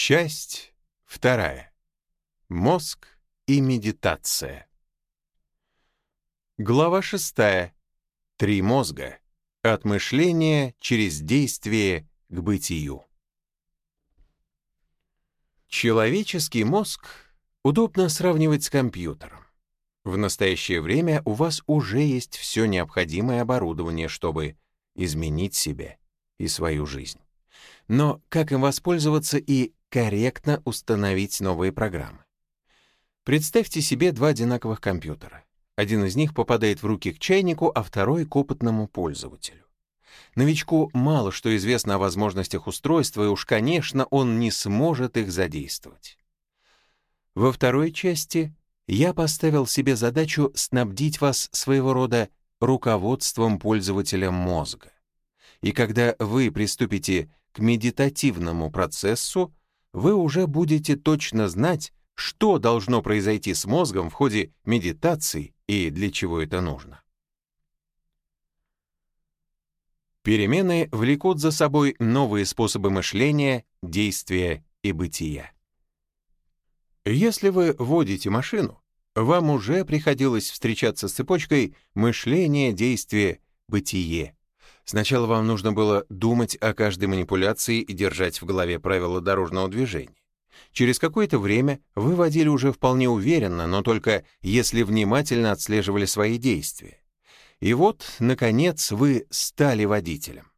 Часть вторая. Мозг и медитация. Глава шестая. Три мозга. От мышления через действие к бытию. Человеческий мозг удобно сравнивать с компьютером. В настоящее время у вас уже есть все необходимое оборудование, чтобы изменить себя и свою жизнь. Но как им воспользоваться и корректно установить новые программы? Представьте себе два одинаковых компьютера. Один из них попадает в руки к чайнику, а второй — к опытному пользователю. Новичку мало что известно о возможностях устройства, и уж, конечно, он не сможет их задействовать. Во второй части я поставил себе задачу снабдить вас своего рода руководством пользователя мозга. И когда вы приступите к медитативному процессу, вы уже будете точно знать, что должно произойти с мозгом в ходе медитации и для чего это нужно. Перемены влекут за собой новые способы мышления, действия и бытия. Если вы водите машину, вам уже приходилось встречаться с цепочкой мышления, действия, бытие. Сначала вам нужно было думать о каждой манипуляции и держать в голове правила дорожного движения. Через какое-то время вы водили уже вполне уверенно, но только если внимательно отслеживали свои действия. И вот, наконец, вы стали водителем.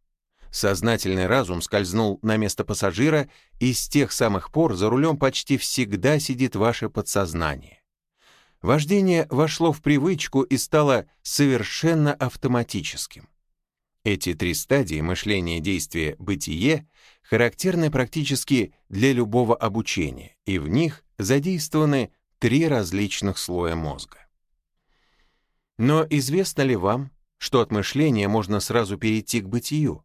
Сознательный разум скользнул на место пассажира, и с тех самых пор за рулем почти всегда сидит ваше подсознание. Вождение вошло в привычку и стало совершенно автоматическим. Эти три стадии мышления, действия, бытие характерны практически для любого обучения, и в них задействованы три различных слоя мозга. Но известно ли вам, что от мышления можно сразу перейти к бытию?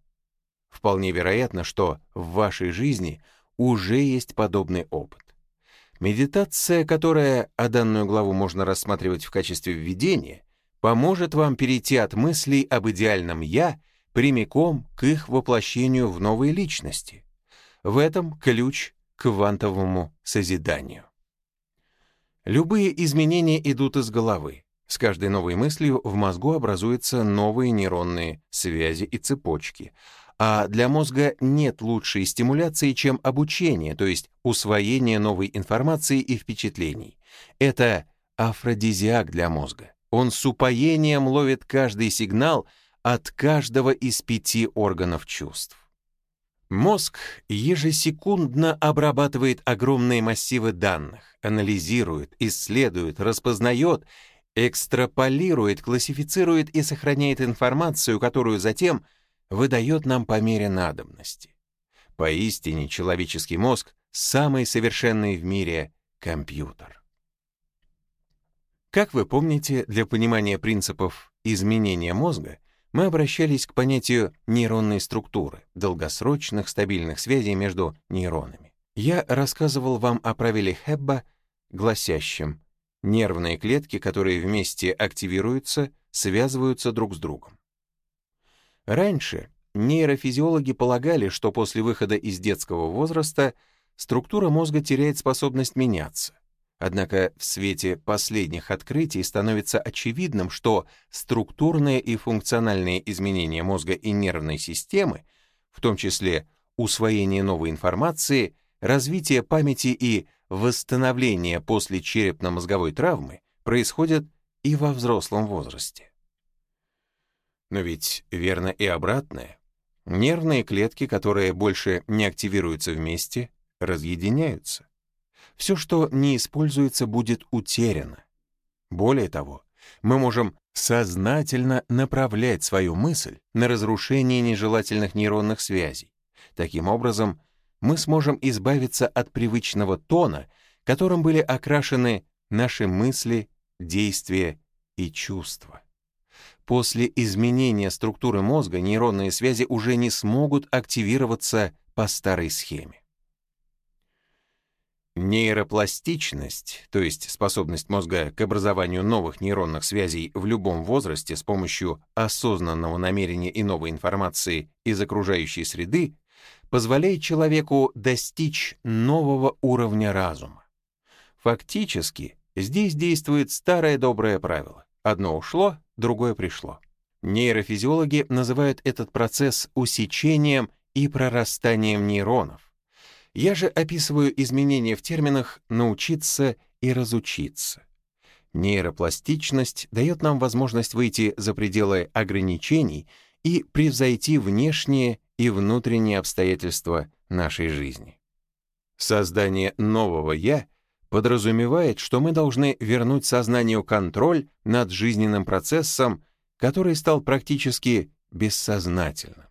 Вполне вероятно, что в вашей жизни уже есть подобный опыт. Медитация, которая, а данную главу можно рассматривать в качестве введения, поможет вам перейти от мыслей об идеальном «я» прямиком к их воплощению в новые личности. В этом ключ к квантовому созиданию. Любые изменения идут из головы. С каждой новой мыслью в мозгу образуются новые нейронные связи и цепочки, а для мозга нет лучшей стимуляции, чем обучение, то есть усвоение новой информации и впечатлений. Это афродизиак для мозга. Он с упоением ловит каждый сигнал от каждого из пяти органов чувств. Мозг ежесекундно обрабатывает огромные массивы данных, анализирует, исследует, распознает экстраполирует, классифицирует и сохраняет информацию, которую затем выдает нам по мере надобности. Поистине человеческий мозг — самый совершенный в мире компьютер. Как вы помните, для понимания принципов изменения мозга мы обращались к понятию нейронной структуры, долгосрочных стабильных связей между нейронами. Я рассказывал вам о правиле Хебба, гласящем Нервные клетки, которые вместе активируются, связываются друг с другом. Раньше нейрофизиологи полагали, что после выхода из детского возраста структура мозга теряет способность меняться. Однако в свете последних открытий становится очевидным, что структурные и функциональные изменения мозга и нервной системы, в том числе усвоение новой информации, развитие памяти и восстановление после черепно-мозговой травмы происходит и во взрослом возрасте. Но ведь верно и обратное. Нервные клетки, которые больше не активируются вместе, разъединяются. Все, что не используется, будет утеряно. Более того, мы можем сознательно направлять свою мысль на разрушение нежелательных нейронных связей. Таким образом, мы сможем избавиться от привычного тона, которым были окрашены наши мысли, действия и чувства. После изменения структуры мозга нейронные связи уже не смогут активироваться по старой схеме. Нейропластичность, то есть способность мозга к образованию новых нейронных связей в любом возрасте с помощью осознанного намерения и новой информации из окружающей среды, позволяет человеку достичь нового уровня разума. Фактически, здесь действует старое доброе правило. Одно ушло, другое пришло. Нейрофизиологи называют этот процесс усечением и прорастанием нейронов. Я же описываю изменения в терминах «научиться» и «разучиться». Нейропластичность дает нам возможность выйти за пределы ограничений и превзойти внешние и внутренние обстоятельства нашей жизни. Создание нового «я» подразумевает, что мы должны вернуть сознанию контроль над жизненным процессом, который стал практически бессознательным.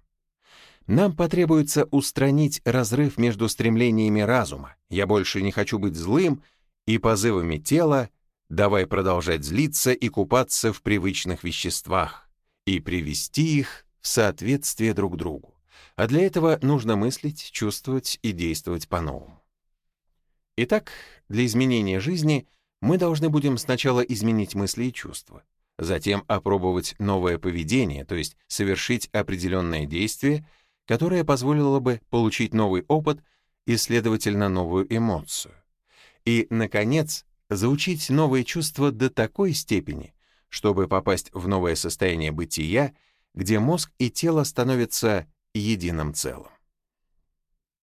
Нам потребуется устранить разрыв между стремлениями разума «я больше не хочу быть злым» и позывами тела «давай продолжать злиться и купаться в привычных веществах» и привести их в соответствие друг другу. А для этого нужно мыслить, чувствовать и действовать по-новому. Итак, для изменения жизни мы должны будем сначала изменить мысли и чувства, затем опробовать новое поведение, то есть совершить определенное действие, которое позволило бы получить новый опыт и, следовательно, новую эмоцию. И, наконец, заучить новые чувства до такой степени, чтобы попасть в новое состояние бытия, где мозг и тело становятся единым целым.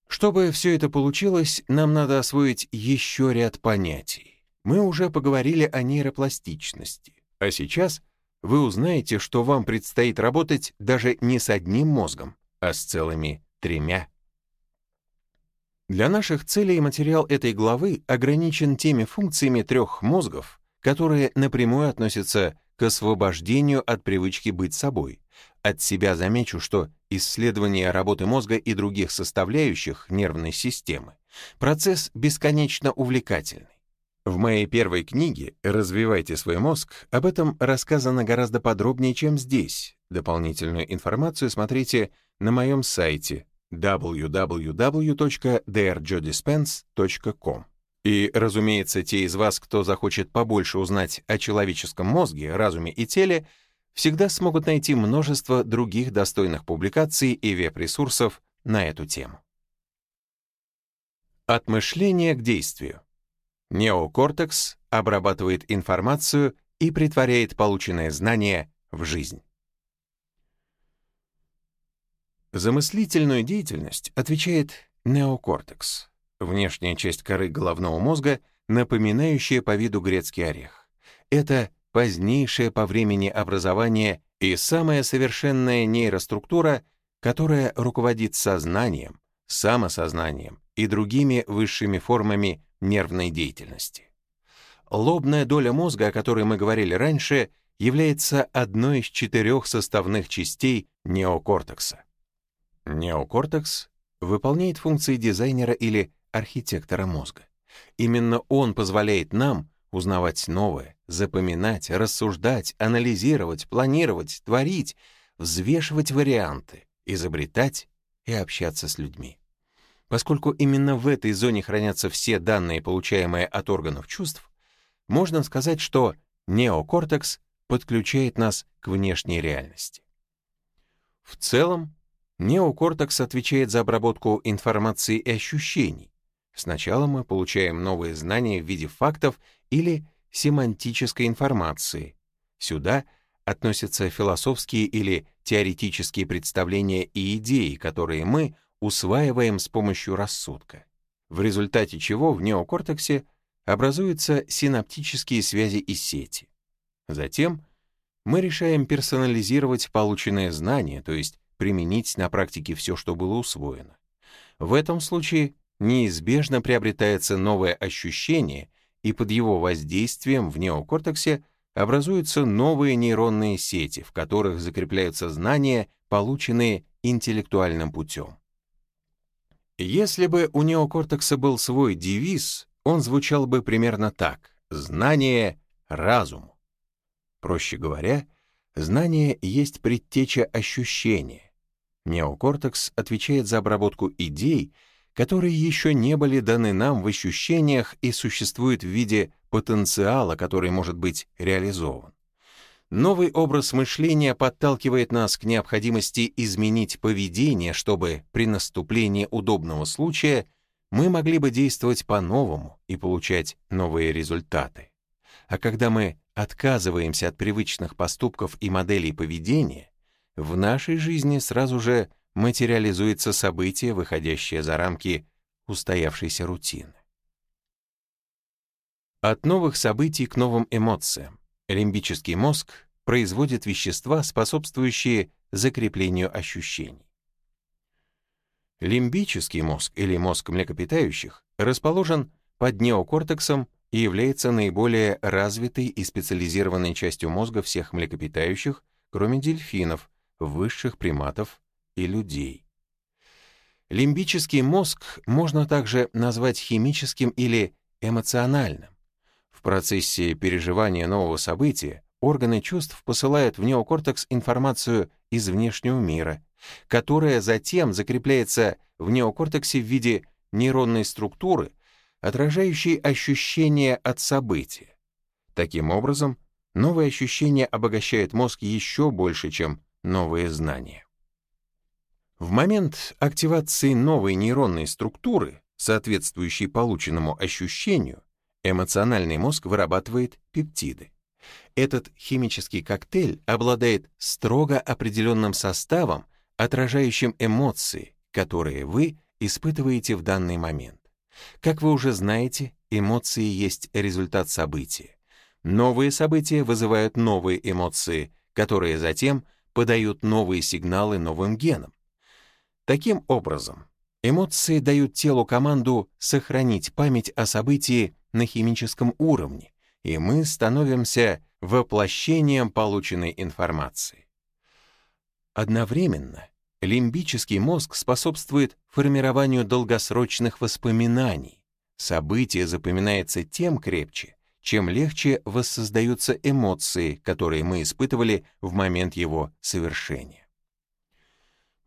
Чтобы все это получилось, нам надо освоить еще ряд понятий. Мы уже поговорили о нейропластичности, а сейчас вы узнаете, что вам предстоит работать даже не с одним мозгом, а с целыми тремя. Для наших целей материал этой главы ограничен теми функциями трех мозгов, которые напрямую относятся к освобождению от привычки быть собой. От себя замечу, что исследование работы мозга и других составляющих нервной системы процесс бесконечно увлекательный. В моей первой книге «Развивайте свой мозг» об этом рассказано гораздо подробнее, чем здесь. Дополнительную информацию смотрите на моем сайте www.drjodispense.com. И, разумеется, те из вас, кто захочет побольше узнать о человеческом мозге, разуме и теле, всегда смогут найти множество других достойных публикаций и веб-ресурсов на эту тему. От мышления к действию. Неокортекс обрабатывает информацию и притворяет полученные знания в жизнь. За мыслительную деятельность отвечает неокортекс, внешняя часть коры головного мозга, напоминающая по виду грецкий орех. Это позднейшее по времени образование и самая совершенная нейроструктура, которая руководит сознанием, самосознанием и другими высшими формами нервной деятельности. Лобная доля мозга, о которой мы говорили раньше, является одной из четырех составных частей неокортекса. Неокортекс выполняет функции дизайнера или архитектора мозга. Именно он позволяет нам узнавать новое, запоминать, рассуждать, анализировать, планировать, творить, взвешивать варианты, изобретать и общаться с людьми. Поскольку именно в этой зоне хранятся все данные, получаемые от органов чувств, можно сказать, что неокортекс подключает нас к внешней реальности. В целом, неокортекс отвечает за обработку информации и ощущений. Сначала мы получаем новые знания в виде фактов или семантической информации. Сюда относятся философские или теоретические представления и идеи, которые мы усваиваем с помощью рассудка, в результате чего в неокортексе образуются синаптические связи и сети. Затем мы решаем персонализировать полученные знания, то есть применить на практике все, что было усвоено. В этом случае неизбежно приобретается новое ощущение, и под его воздействием в неокортексе образуются новые нейронные сети, в которых закрепляются знания, полученные интеллектуальным путем. Если бы у неокортекса был свой девиз, он звучал бы примерно так «Знание — разум». Проще говоря, знание есть предтеча ощущения. Неокортекс отвечает за обработку идей, которые еще не были даны нам в ощущениях и существуют в виде потенциала, который может быть реализован. Новый образ мышления подталкивает нас к необходимости изменить поведение, чтобы при наступлении удобного случая мы могли бы действовать по-новому и получать новые результаты. А когда мы отказываемся от привычных поступков и моделей поведения, в нашей жизни сразу же материализуется событие, выходящее за рамки устоявшейся рутины. От новых событий к новым эмоциям. Лимбический мозг производит вещества, способствующие закреплению ощущений. Лимбический мозг или мозг млекопитающих расположен под неокортексом и является наиболее развитой и специализированной частью мозга всех млекопитающих, кроме дельфинов, высших приматов и людей. Лимбический мозг можно также назвать химическим или эмоциональным. В процессе переживания нового события органы чувств посылают в неокортекс информацию из внешнего мира, которая затем закрепляется в неокортексе в виде нейронной структуры, отражающей ощущения от события. Таким образом, новые ощущения обогащают мозг еще больше, чем новые знания. В момент активации новой нейронной структуры, соответствующей полученному ощущению, Эмоциональный мозг вырабатывает пептиды. Этот химический коктейль обладает строго определенным составом, отражающим эмоции, которые вы испытываете в данный момент. Как вы уже знаете, эмоции есть результат события. Новые события вызывают новые эмоции, которые затем подают новые сигналы новым генам. Таким образом, эмоции дают телу команду сохранить память о событии на химическом уровне, и мы становимся воплощением полученной информации. Одновременно лимбический мозг способствует формированию долгосрочных воспоминаний. Событие запоминается тем крепче, чем легче воссоздаются эмоции, которые мы испытывали в момент его совершения.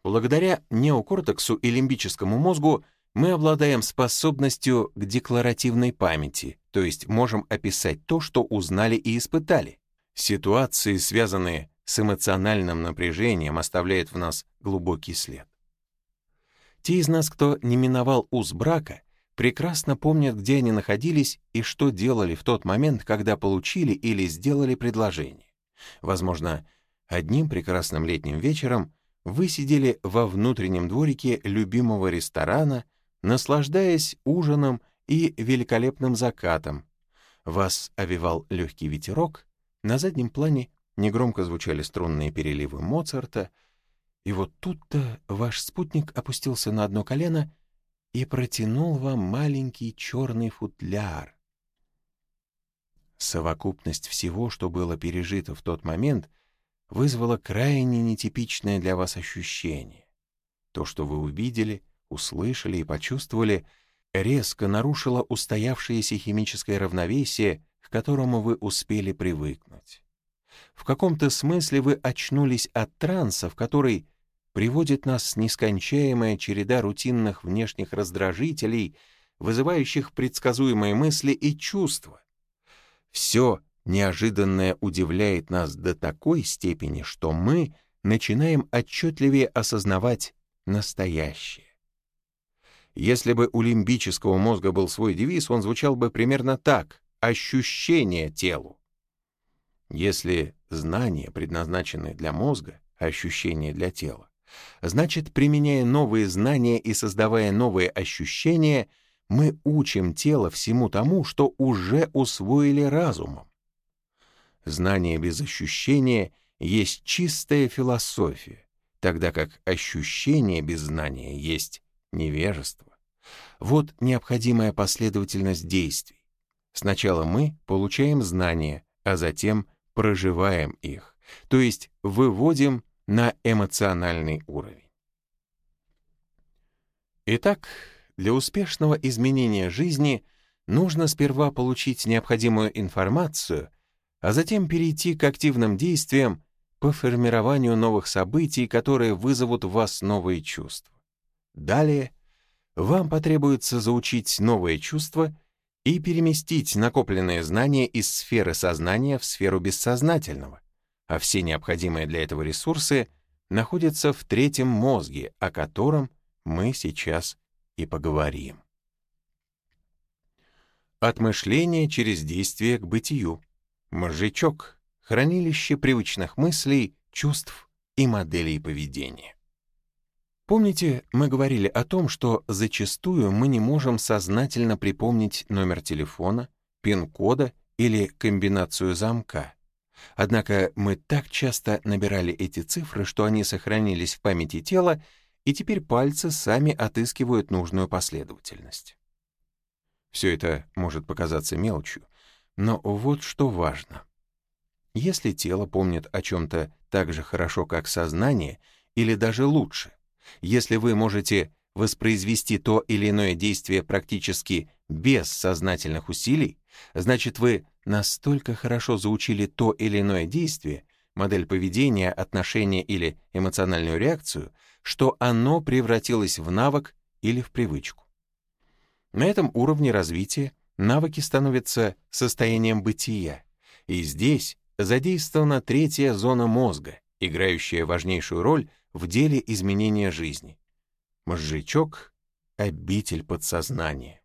Благодаря неокортексу и лимбическому мозгу мы обладаем способностью к декларативной памяти, то есть можем описать то, что узнали и испытали. Ситуации, связанные с эмоциональным напряжением, оставляют в нас глубокий след. Те из нас, кто не миновал уз брака, прекрасно помнят, где они находились и что делали в тот момент, когда получили или сделали предложение. Возможно, одним прекрасным летним вечером вы сидели во внутреннем дворике любимого ресторана наслаждаясь ужином и великолепным закатом. Вас овивал легкий ветерок, на заднем плане негромко звучали струнные переливы Моцарта, и вот тут-то ваш спутник опустился на одно колено и протянул вам маленький черный футляр. Совокупность всего, что было пережито в тот момент, вызвала крайне нетипичное для вас ощущение. То, что вы увидели — услышали и почувствовали, резко нарушило устоявшееся химическое равновесие, к которому вы успели привыкнуть. В каком-то смысле вы очнулись от транса, в который приводит нас нескончаемая череда рутинных внешних раздражителей, вызывающих предсказуемые мысли и чувства. Все неожиданное удивляет нас до такой степени, что мы начинаем отчетливее осознавать настоящее. Если бы у лимбического мозга был свой девиз, он звучал бы примерно так «ощущение телу». Если знания предназначены для мозга, ощущения для тела, значит, применяя новые знания и создавая новые ощущения, мы учим тело всему тому, что уже усвоили разумом. Знание без ощущения есть чистая философия, тогда как ощущение без знания есть невежество. Вот необходимая последовательность действий. Сначала мы получаем знания, а затем проживаем их, то есть выводим на эмоциональный уровень. Итак, для успешного изменения жизни нужно сперва получить необходимую информацию, а затем перейти к активным действиям по формированию новых событий, которые вызовут в вас новые чувства. Далее вам потребуется заучить новые чувства и переместить накопленные знания из сферы сознания в сферу бессознательного, а все необходимые для этого ресурсы находятся в третьем мозге, о котором мы сейчас и поговорим. От мышления через действие к бытию. Мозжечок — хранилище привычных мыслей, чувств и моделей поведения. Помните, мы говорили о том, что зачастую мы не можем сознательно припомнить номер телефона, пин-кода или комбинацию замка. Однако мы так часто набирали эти цифры, что они сохранились в памяти тела, и теперь пальцы сами отыскивают нужную последовательность. Все это может показаться мелочью, но вот что важно. Если тело помнит о чем-то так же хорошо, как сознание, или даже лучше, если вы можете воспроизвести то или иное действие практически без сознательных усилий, значит вы настолько хорошо заучили то или иное действие, модель поведения, отношение или эмоциональную реакцию, что оно превратилось в навык или в привычку. На этом уровне развития навыки становятся состоянием бытия, и здесь задействована третья зона мозга, играющая важнейшую роль в деле изменения жизни. Мозжечок — обитель подсознания.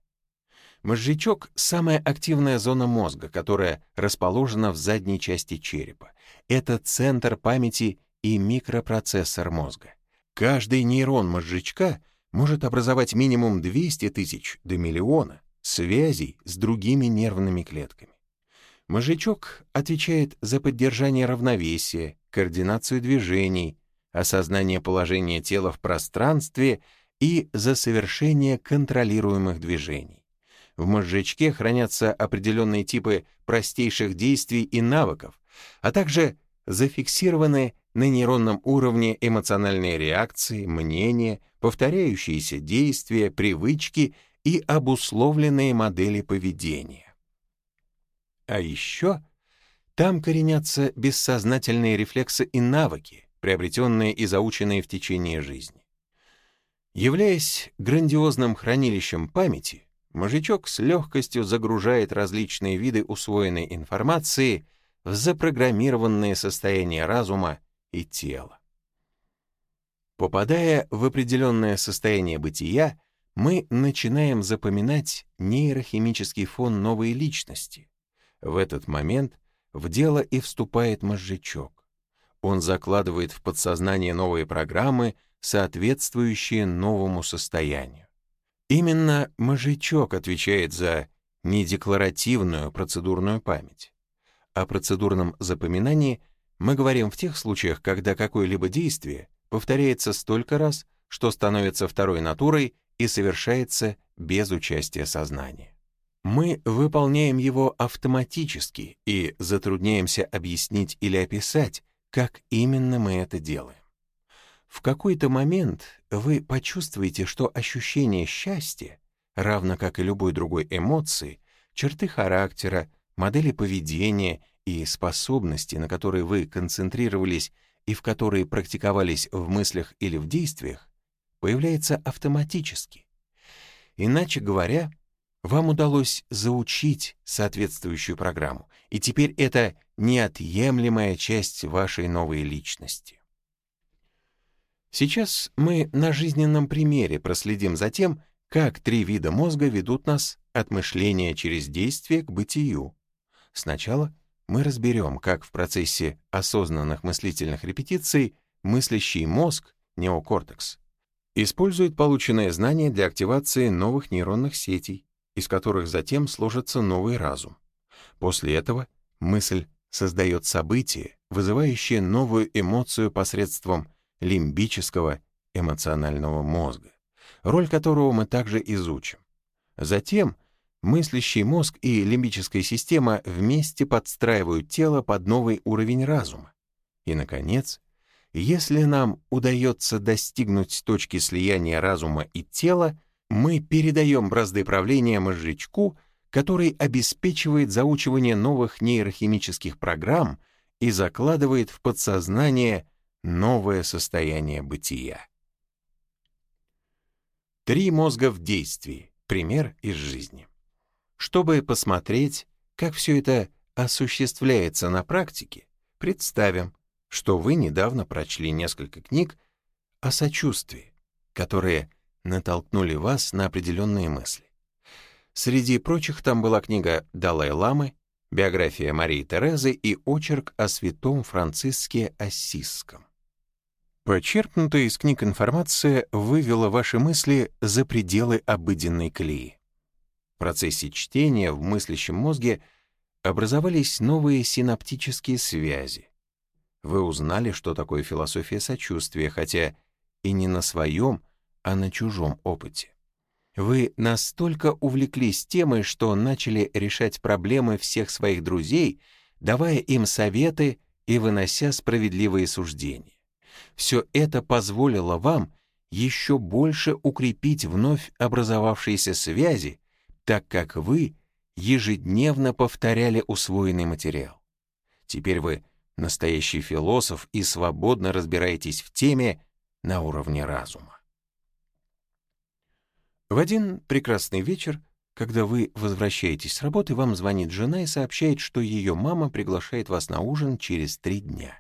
Мозжечок — самая активная зона мозга, которая расположена в задней части черепа. Это центр памяти и микропроцессор мозга. Каждый нейрон мозжечка может образовать минимум 200 тысяч до миллиона связей с другими нервными клетками. Мозжечок отвечает за поддержание равновесия, координацию движений, осознание положения тела в пространстве и за совершение контролируемых движений. В мозжечке хранятся определенные типы простейших действий и навыков, а также зафиксированы на нейронном уровне эмоциональные реакции, мнения, повторяющиеся действия, привычки и обусловленные модели поведения. А еще там коренятся бессознательные рефлексы и навыки, приобретенные и заученные в течение жизни. Являясь грандиозным хранилищем памяти, мозжечок с легкостью загружает различные виды усвоенной информации в запрограммированные состояния разума и тела. Попадая в определенное состояние бытия, мы начинаем запоминать нейрохимический фон новой личности. В этот момент в дело и вступает мозжечок. Он закладывает в подсознание новые программы, соответствующие новому состоянию. Именно мозжечок отвечает за недекларативную процедурную память. О процедурном запоминании мы говорим в тех случаях, когда какое-либо действие повторяется столько раз, что становится второй натурой и совершается без участия сознания. Мы выполняем его автоматически и затрудняемся объяснить или описать, как именно мы это делаем. В какой-то момент вы почувствуете, что ощущение счастья, равно как и любой другой эмоции, черты характера, модели поведения и способности, на которые вы концентрировались и в которые практиковались в мыслях или в действиях, появляется автоматически. Иначе говоря, вам удалось заучить соответствующую программу, и теперь это неотъемлемая часть вашей новой личности. Сейчас мы на жизненном примере проследим за тем, как три вида мозга ведут нас от мышления через действие к бытию. Сначала мы разберем, как в процессе осознанных мыслительных репетиций мыслящий мозг, неокортекс, использует полученные знания для активации новых нейронных сетей, из которых затем сложится новый разум. После этого мысль создает событие, вызывающее новую эмоцию посредством лимбического эмоционального мозга, роль которого мы также изучим. Затем мыслящий мозг и лимбическая система вместе подстраивают тело под новый уровень разума. И, наконец, если нам удается достигнуть точки слияния разума и тела, мы передаем бразды правления мозжечку, который обеспечивает заучивание новых нейрохимических программ и закладывает в подсознание новое состояние бытия. Три мозга в действии. Пример из жизни. Чтобы посмотреть, как все это осуществляется на практике, Представим, что вы недавно прочли несколько книг о сочувствии, которые натолкнули вас на определенные мысли. Среди прочих там была книга Далай-ламы, биография Марии Терезы и очерк о святом Франциске Ассизском. Почерпнутая из книг информация вывела ваши мысли за пределы обыденной колеи. В процессе чтения в мыслящем мозге образовались новые синаптические связи. Вы узнали, что такое философия сочувствия, хотя и не на своем, а на чужом опыте. Вы настолько увлеклись темой, что начали решать проблемы всех своих друзей, давая им советы и вынося справедливые суждения. Все это позволило вам еще больше укрепить вновь образовавшиеся связи, так как вы ежедневно повторяли усвоенный материал. Теперь вы настоящий философ и свободно разбираетесь в теме на уровне разума. В один прекрасный вечер, когда вы возвращаетесь с работы, вам звонит жена и сообщает, что ее мама приглашает вас на ужин через три дня.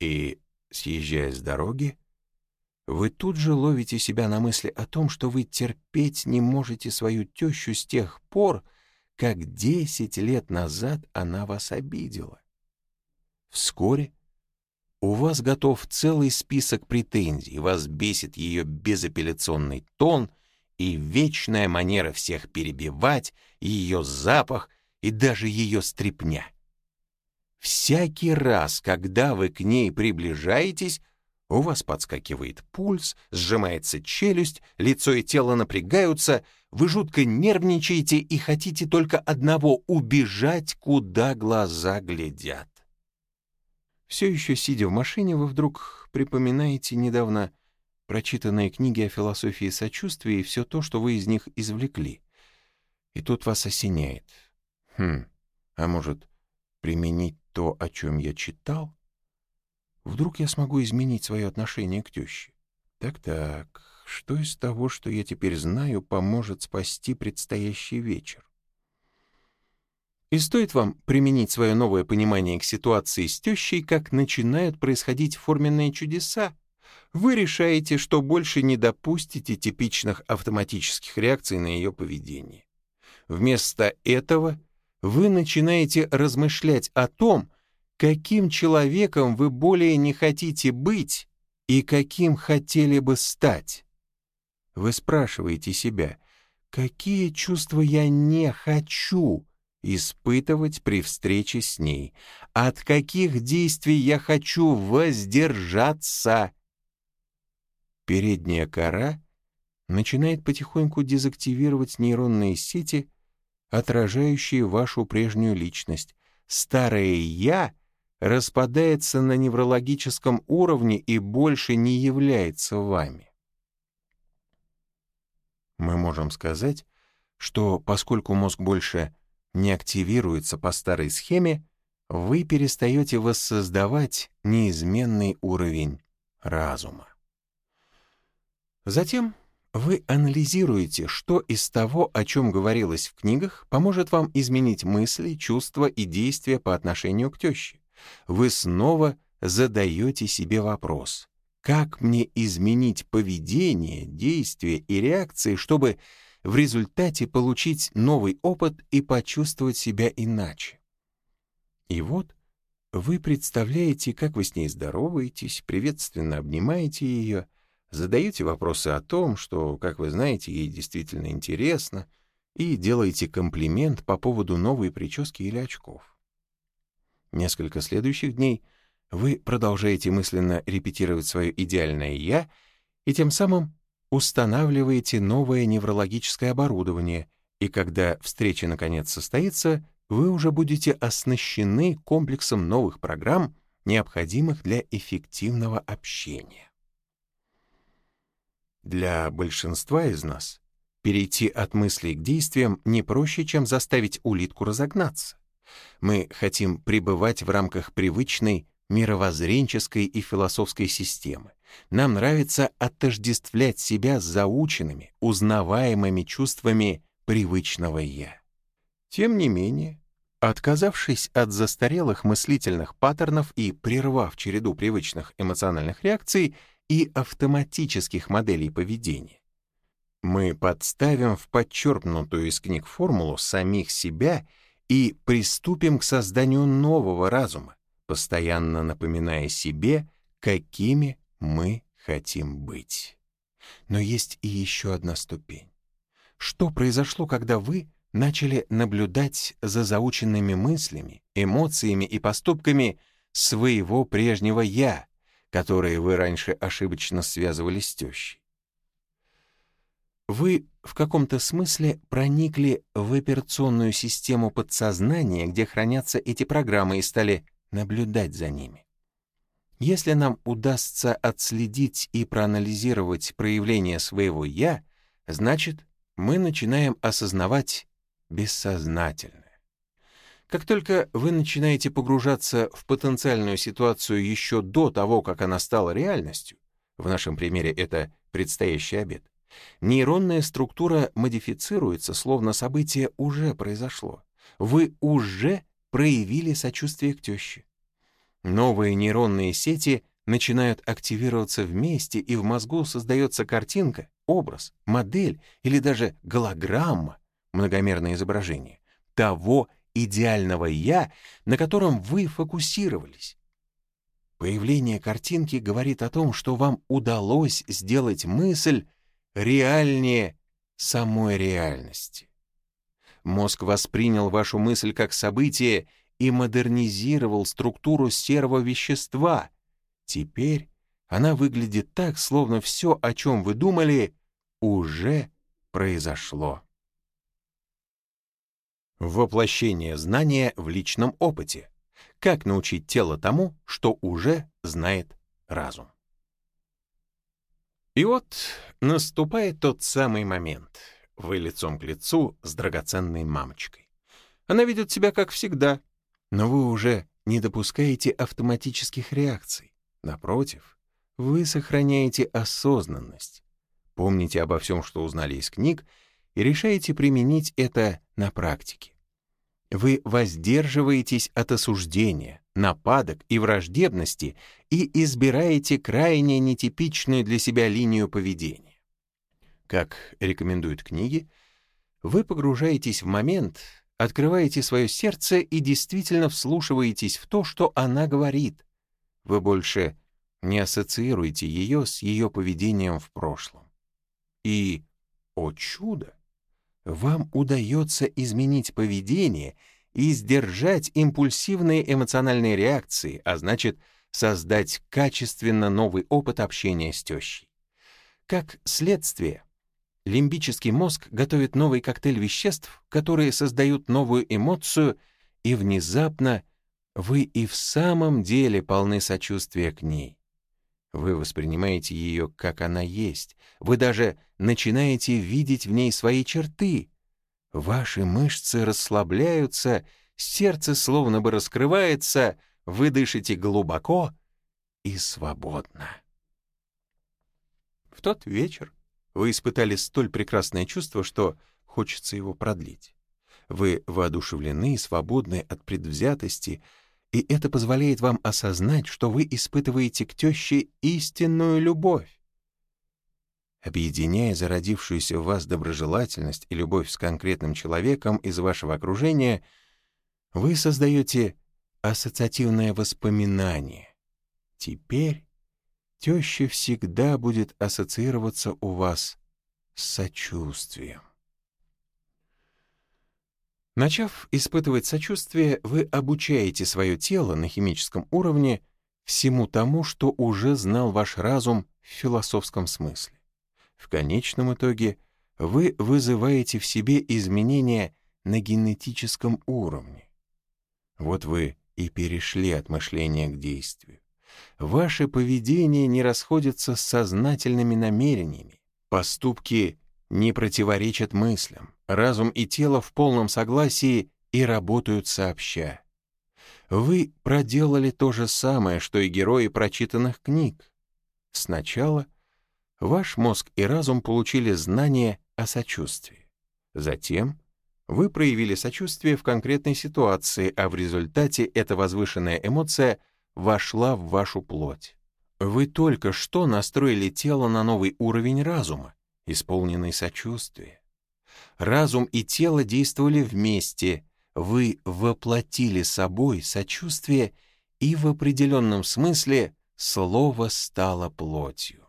И, съезжая с дороги, вы тут же ловите себя на мысли о том, что вы терпеть не можете свою тещу с тех пор, как десять лет назад она вас обидела. Вскоре у вас готов целый список претензий, вас бесит ее безапелляционный тон — и вечная манера всех перебивать, ее запах, и даже ее стрепня. Всякий раз, когда вы к ней приближаетесь, у вас подскакивает пульс, сжимается челюсть, лицо и тело напрягаются, вы жутко нервничаете и хотите только одного — убежать, куда глаза глядят. Все еще сидя в машине, вы вдруг припоминаете недавно прочитанные книги о философии сочувствия и все то, что вы из них извлекли. И тут вас осеняет. Хм, а может, применить то, о чем я читал? Вдруг я смогу изменить свое отношение к теще? Так-так, что из того, что я теперь знаю, поможет спасти предстоящий вечер? И стоит вам применить свое новое понимание к ситуации с тещей, как начинают происходить форменные чудеса, вы решаете, что больше не допустите типичных автоматических реакций на ее поведение. Вместо этого вы начинаете размышлять о том, каким человеком вы более не хотите быть и каким хотели бы стать. Вы спрашиваете себя, какие чувства я не хочу испытывать при встрече с ней, от каких действий я хочу воздержаться Передняя кора начинает потихоньку дезактивировать нейронные сети, отражающие вашу прежнюю личность. Старое «я» распадается на неврологическом уровне и больше не является вами. Мы можем сказать, что поскольку мозг больше не активируется по старой схеме, вы перестаете воссоздавать неизменный уровень разума. Затем вы анализируете, что из того, о чем говорилось в книгах, поможет вам изменить мысли, чувства и действия по отношению к теще. Вы снова задаете себе вопрос, как мне изменить поведение, действия и реакции, чтобы в результате получить новый опыт и почувствовать себя иначе. И вот вы представляете, как вы с ней здороваетесь, приветственно обнимаете ее, задаете вопросы о том, что, как вы знаете, ей действительно интересно, и делаете комплимент по поводу новой прически или очков. Несколько следующих дней вы продолжаете мысленно репетировать свое идеальное «я» и тем самым устанавливаете новое неврологическое оборудование, и когда встреча наконец состоится, вы уже будете оснащены комплексом новых программ, необходимых для эффективного общения. Для большинства из нас перейти от мыслей к действиям не проще, чем заставить улитку разогнаться. Мы хотим пребывать в рамках привычной мировоззренческой и философской системы. Нам нравится отождествлять себя с заученными, узнаваемыми чувствами привычного «я». Тем не менее, Отказавшись от застарелых мыслительных паттернов и прервав череду привычных эмоциональных реакций и автоматических моделей поведения, мы подставим в подчеркнутую из книг формулу самих себя и приступим к созданию нового разума, постоянно напоминая себе, какими мы хотим быть. Но есть и еще одна ступень. Что произошло, когда вы начали наблюдать за заученными мыслями, эмоциями и поступками своего прежнего «я», которые вы раньше ошибочно связывали с тещей. Вы в каком-то смысле проникли в операционную систему подсознания, где хранятся эти программы, и стали наблюдать за ними. Если нам удастся отследить и проанализировать проявление своего «я», значит, мы начинаем осознавать бессознательное. Как только вы начинаете погружаться в потенциальную ситуацию еще до того, как она стала реальностью, в нашем примере это предстоящий обед, нейронная структура модифицируется, словно событие уже произошло. Вы уже проявили сочувствие к теще. Новые нейронные сети начинают активироваться вместе, и в мозгу создается картинка, образ, модель или даже голограмма, многомерное изображение, того идеального «я», на котором вы фокусировались. Появление картинки говорит о том, что вам удалось сделать мысль реальнее самой реальности. Мозг воспринял вашу мысль как событие и модернизировал структуру серого вещества. Теперь она выглядит так, словно все, о чем вы думали, уже произошло. Воплощение знания в личном опыте. Как научить тело тому, что уже знает разум. И вот наступает тот самый момент. Вы лицом к лицу с драгоценной мамочкой. Она ведет себя как всегда, но вы уже не допускаете автоматических реакций. Напротив, вы сохраняете осознанность, помните обо всем, что узнали из книг, и решаете применить это на практике. Вы воздерживаетесь от осуждения, нападок и враждебности и избираете крайне нетипичную для себя линию поведения. Как рекомендуют книги, вы погружаетесь в момент, открываете свое сердце и действительно вслушиваетесь в то, что она говорит. Вы больше не ассоциируете ее с ее поведением в прошлом. И, о чудо, вам удается изменить поведение и сдержать импульсивные эмоциональные реакции, а значит, создать качественно новый опыт общения с тещей. Как следствие, лимбический мозг готовит новый коктейль веществ, которые создают новую эмоцию, и внезапно вы и в самом деле полны сочувствия к ней. Вы воспринимаете ее, как она есть. Вы даже начинаете видеть в ней свои черты. Ваши мышцы расслабляются, сердце словно бы раскрывается, вы дышите глубоко и свободно. В тот вечер вы испытали столь прекрасное чувство, что хочется его продлить. Вы воодушевлены и свободны от предвзятости, и это позволяет вам осознать, что вы испытываете к теще истинную любовь. Объединяя зародившуюся в вас доброжелательность и любовь с конкретным человеком из вашего окружения, вы создаете ассоциативное воспоминание. Теперь теща всегда будет ассоциироваться у вас с сочувствием. Начав испытывать сочувствие, вы обучаете свое тело на химическом уровне всему тому, что уже знал ваш разум в философском смысле. В конечном итоге вы вызываете в себе изменения на генетическом уровне. Вот вы и перешли от мышления к действию. Ваше поведение не расходится с сознательными намерениями. Поступки не противоречат мыслям. Разум и тело в полном согласии и работают сообща. Вы проделали то же самое, что и герои прочитанных книг. Сначала ваш мозг и разум получили знание о сочувствии. Затем Вы проявили сочувствие в конкретной ситуации, а в результате эта возвышенная эмоция вошла в вашу плоть. Вы только что настроили тело на новый уровень разума, исполненный сочувствия. Разум и тело действовали вместе, вы воплотили собой сочувствие, и в определенном смысле слово стало плотью.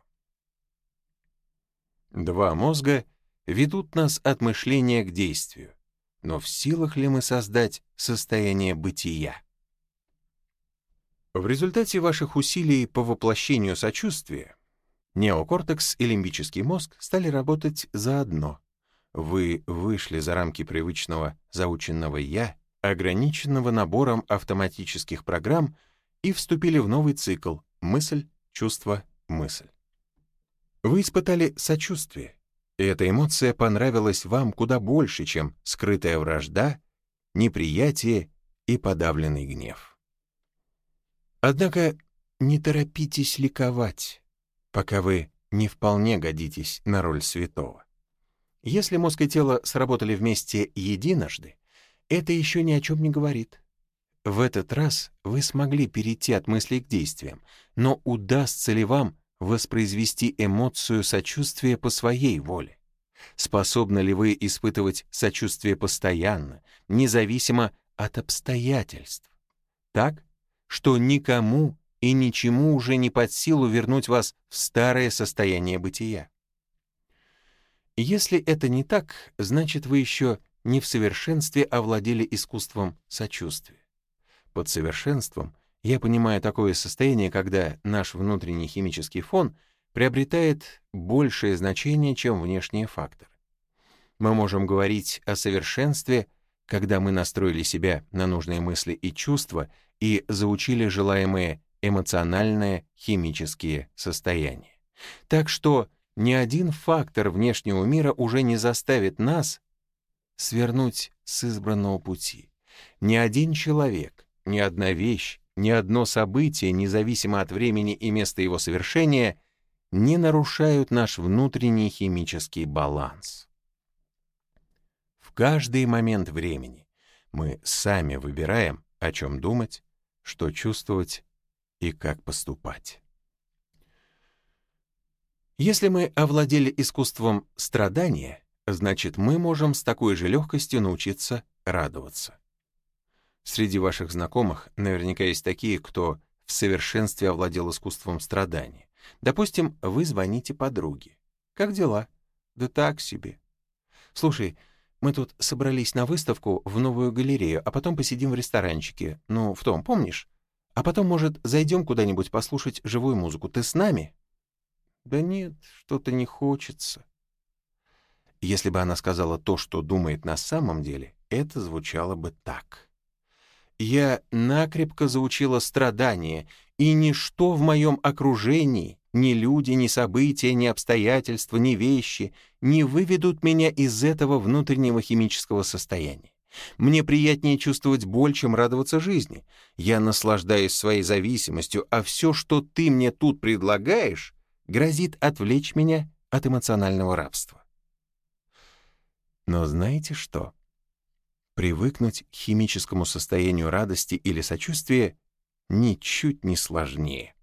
Два мозга ведут нас от мышления к действию, но в силах ли мы создать состояние бытия? В результате ваших усилий по воплощению сочувствия неокортекс и лимбический мозг стали работать заодно. Вы вышли за рамки привычного заученного «я», ограниченного набором автоматических программ и вступили в новый цикл «мысль, чувство, мысль». Вы испытали сочувствие, и эта эмоция понравилась вам куда больше, чем скрытая вражда, неприятие и подавленный гнев. Однако не торопитесь ликовать, пока вы не вполне годитесь на роль святого. Если мозг и тело сработали вместе единожды, это еще ни о чем не говорит. В этот раз вы смогли перейти от мыслей к действиям, но удастся ли вам воспроизвести эмоцию сочувствия по своей воле? Способны ли вы испытывать сочувствие постоянно, независимо от обстоятельств? Так, что никому и ничему уже не под силу вернуть вас в старое состояние бытия. Если это не так, значит вы еще не в совершенстве овладели искусством сочувствия. Под совершенством я понимаю такое состояние, когда наш внутренний химический фон приобретает большее значение, чем внешние факторы. Мы можем говорить о совершенстве, когда мы настроили себя на нужные мысли и чувства и заучили желаемые эмоциональные химические состояния. Так что ни один фактор внешнего мира уже не заставит нас свернуть с избранного пути. Ни один человек, ни одна вещь, ни одно событие, независимо от времени и места его совершения, не нарушают наш внутренний химический баланс. В каждый момент времени мы сами выбираем, о чем думать, что чувствовать и как поступать. Если мы овладели искусством страдания, значит, мы можем с такой же легкостью научиться радоваться. Среди ваших знакомых наверняка есть такие, кто в совершенстве овладел искусством страдания. Допустим, вы звоните подруге. «Как дела?» «Да так себе». «Слушай, мы тут собрались на выставку в новую галерею, а потом посидим в ресторанчике. Ну, в том, помнишь? А потом, может, зайдем куда-нибудь послушать живую музыку. Ты с нами?» «Да нет, что-то не хочется». Если бы она сказала то, что думает на самом деле, это звучало бы так. «Я накрепко заучила страдания, и ничто в моем окружении ни люди, ни события, ни обстоятельства, ни вещи не выведут меня из этого внутреннего химического состояния. Мне приятнее чувствовать боль, чем радоваться жизни. Я наслаждаюсь своей зависимостью, а все, что ты мне тут предлагаешь, грозит отвлечь меня от эмоционального рабства. Но знаете что? Привыкнуть к химическому состоянию радости или сочувствия ничуть не сложнее.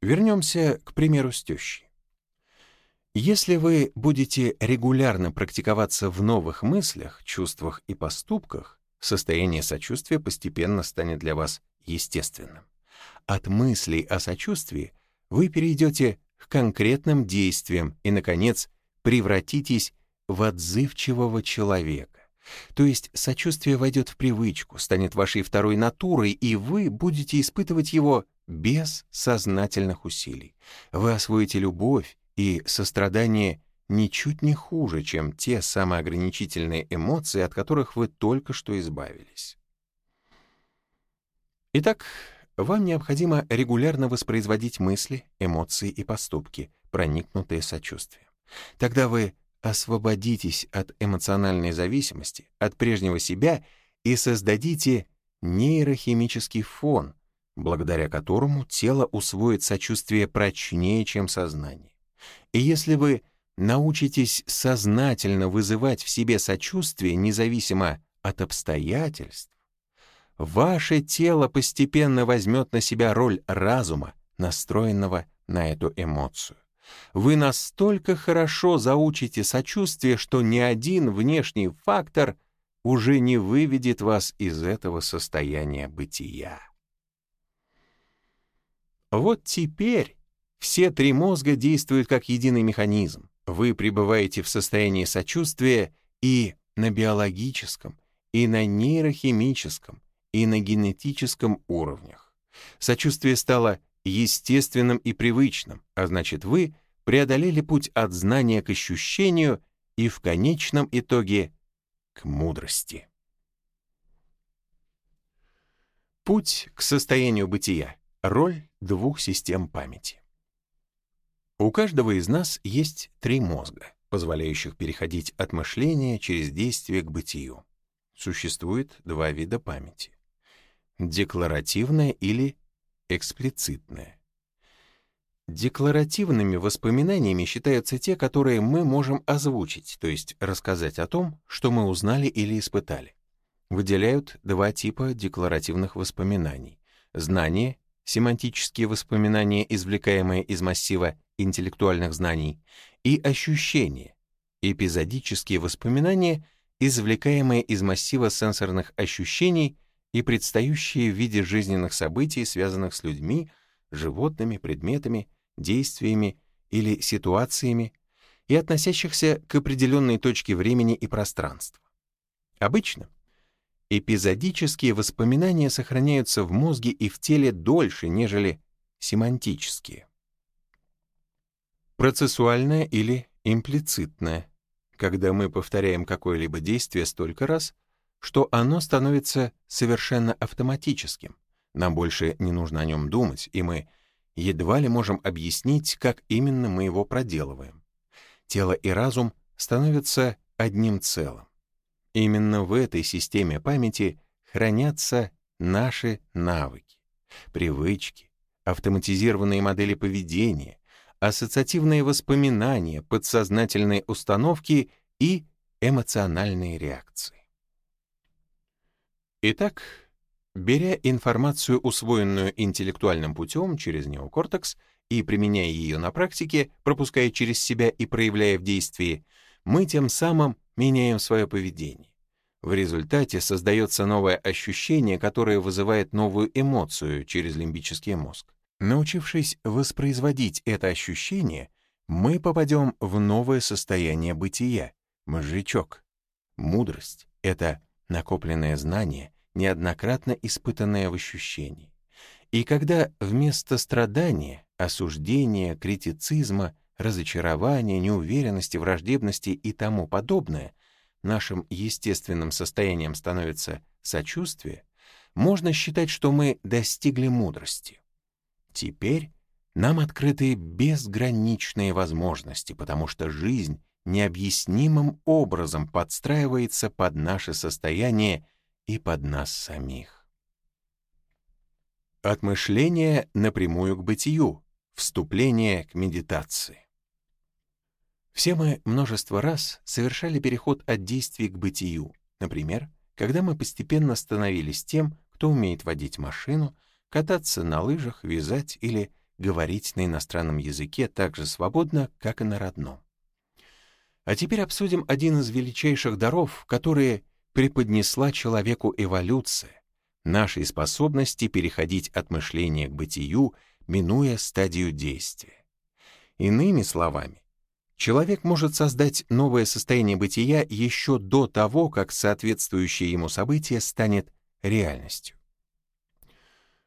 Вернемся к примеру с тещей. Если вы будете регулярно практиковаться в новых мыслях, чувствах и поступках, состояние сочувствия постепенно станет для вас естественным. От мыслей о сочувствии вы перейдете к конкретным действиям и, наконец, превратитесь в отзывчивого человека. То есть сочувствие войдет в привычку, станет вашей второй натурой, и вы будете испытывать его без сознательных усилий. Вы освоите любовь и сострадание ничуть не хуже, чем те самоограничительные эмоции, от которых вы только что избавились. Итак, вам необходимо регулярно воспроизводить мысли, эмоции и поступки, проникнутые сочувствием. Тогда вы освободитесь от эмоциональной зависимости, от прежнего себя и создадите нейрохимический фон, благодаря которому тело усвоит сочувствие прочнее, чем сознание. И если вы научитесь сознательно вызывать в себе сочувствие независимо от обстоятельств, ваше тело постепенно возьмет на себя роль разума, настроенного на эту эмоцию. Вы настолько хорошо заучите сочувствие, что ни один внешний фактор уже не выведет вас из этого состояния бытия. Вот теперь все три мозга действуют как единый механизм. Вы пребываете в состоянии сочувствия и на биологическом, и на нейрохимическом, и на генетическом уровнях. Сочувствие стало естественным и привычным, а значит вы преодолели путь от знания к ощущению и в конечном итоге к мудрости. Путь к состоянию бытия. Роль двух систем памяти. У каждого из нас есть три мозга, позволяющих переходить от мышления через действие к бытию. Существует два вида памяти. Декларативная или эксплицитная. Декларативными воспоминаниями считаются те, которые мы можем озвучить, то есть рассказать о том, что мы узнали или испытали. Выделяют два типа декларативных воспоминаний. Знание, семантические воспоминания, извлекаемые из массива интеллектуальных знаний, и ощущения, эпизодические воспоминания, извлекаемые из массива сенсорных ощущений и предстающие в виде жизненных событий, связанных с людьми, животными, предметами, действиями или ситуациями и относящихся к определенной точке времени и пространства. Обычно эпизодические воспоминания сохраняются в мозге и в теле дольше, нежели семантические. Процессуальное или имплицитное, когда мы повторяем какое-либо действие столько раз, что оно становится совершенно автоматическим. Нам больше не нужно о нем думать, и мы едва ли можем объяснить, как именно мы его проделываем. Тело и разум становятся одним целым. Именно в этой системе памяти хранятся наши навыки, привычки, автоматизированные модели поведения, ассоциативные воспоминания, подсознательные установки и эмоциональные реакции. Итак, беря информацию, усвоенную интеллектуальным путем через неокортекс, и применяя ее на практике, пропуская через себя и проявляя в действии, мы тем самым меняем свое поведение. В результате создается новое ощущение, которое вызывает новую эмоцию через лимбический мозг. Научившись воспроизводить это ощущение, мы попадем в новое состояние бытия, мозжечок. Мудрость — это накопленное знание, неоднократно испытанное в ощущении. И когда вместо страдания, осуждения, критицизма, разочарования, неуверенности, враждебности и тому подобное нашим естественным состоянием становится сочувствие, можно считать, что мы достигли мудрости. Теперь нам открыты безграничные возможности, потому что жизнь необъяснимым образом подстраивается под наше состояние и под нас самих. От мышления напрямую к бытию, вступление к медитации. Все мы множество раз совершали переход от действий к бытию, например, когда мы постепенно становились тем, кто умеет водить машину, кататься на лыжах, вязать или говорить на иностранном языке так же свободно, как и на родном. А теперь обсудим один из величайших даров, которые преподнесла человеку эволюция, нашей способности переходить от мышления к бытию, минуя стадию действия. Иными словами, человек может создать новое состояние бытия еще до того, как соответствующее ему событие станет реальностью.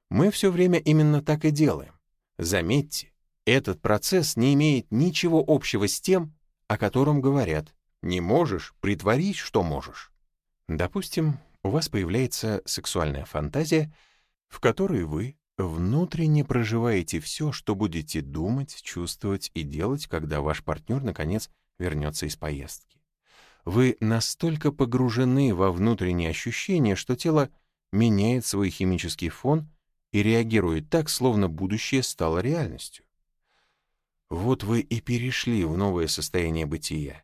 Мы все время именно так и делаем. Заметьте, этот процесс не имеет ничего общего с тем, о котором говорят. Не можешь, притворись, что можешь. Допустим, у вас появляется сексуальная фантазия, в которой вы внутренне проживаете все, что будете думать, чувствовать и делать, когда ваш партнер, наконец, вернется из поездки. Вы настолько погружены во внутренние ощущения, что тело меняет свой химический фон и реагирует так, словно будущее стало реальностью. вот вы и перешли в новое состояние бытия.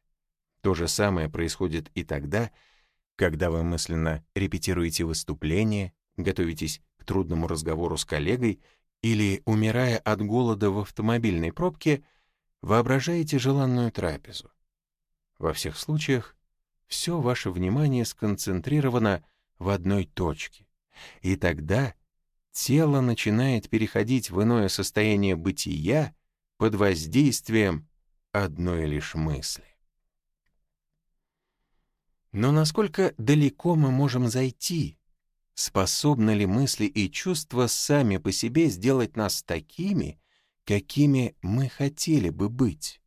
То же самое происходит и тогда, когда вы мысленно репетируете выступление, готовитесь к трудному разговору с коллегой или, умирая от голода в автомобильной пробке, воображаете желанную трапезу. Во всех случаях все ваше внимание сконцентрировано в одной точке, и тогда тело начинает переходить в иное состояние бытия под воздействием одной лишь мысли. Но насколько далеко мы можем зайти? Способны ли мысли и чувства сами по себе сделать нас такими, какими мы хотели бы быть?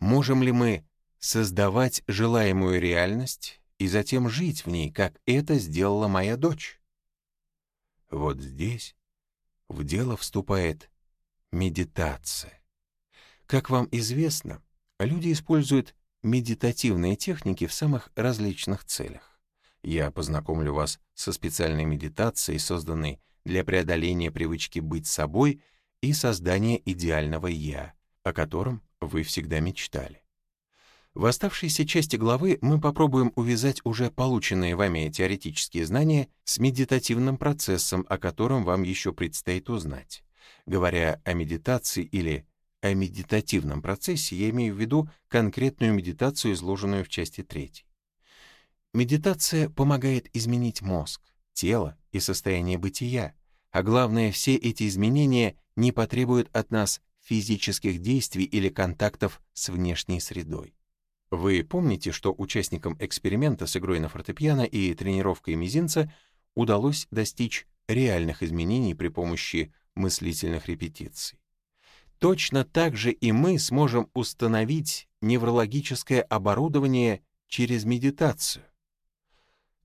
Можем ли мы создавать желаемую реальность и затем жить в ней, как это сделала моя дочь? Вот здесь в дело вступает медитация. Как вам известно, люди используют медитативные техники в самых различных целях. Я познакомлю вас со специальной медитацией, созданной для преодоления привычки быть собой и создания идеального «я», о котором вы всегда мечтали. В оставшейся части главы мы попробуем увязать уже полученные вами теоретические знания с медитативным процессом, о котором вам еще предстоит узнать. Говоря о медитации или о медитативном процессе я имею в виду конкретную медитацию, изложенную в части 3. Медитация помогает изменить мозг, тело и состояние бытия, а главное, все эти изменения не потребуют от нас физических действий или контактов с внешней средой. Вы помните, что участникам эксперимента с игрой на фортепиано и тренировкой мизинца удалось достичь реальных изменений при помощи мыслительных репетиций. Точно так же и мы сможем установить неврологическое оборудование через медитацию.